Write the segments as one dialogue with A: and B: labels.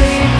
A: sleep.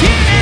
A: He's.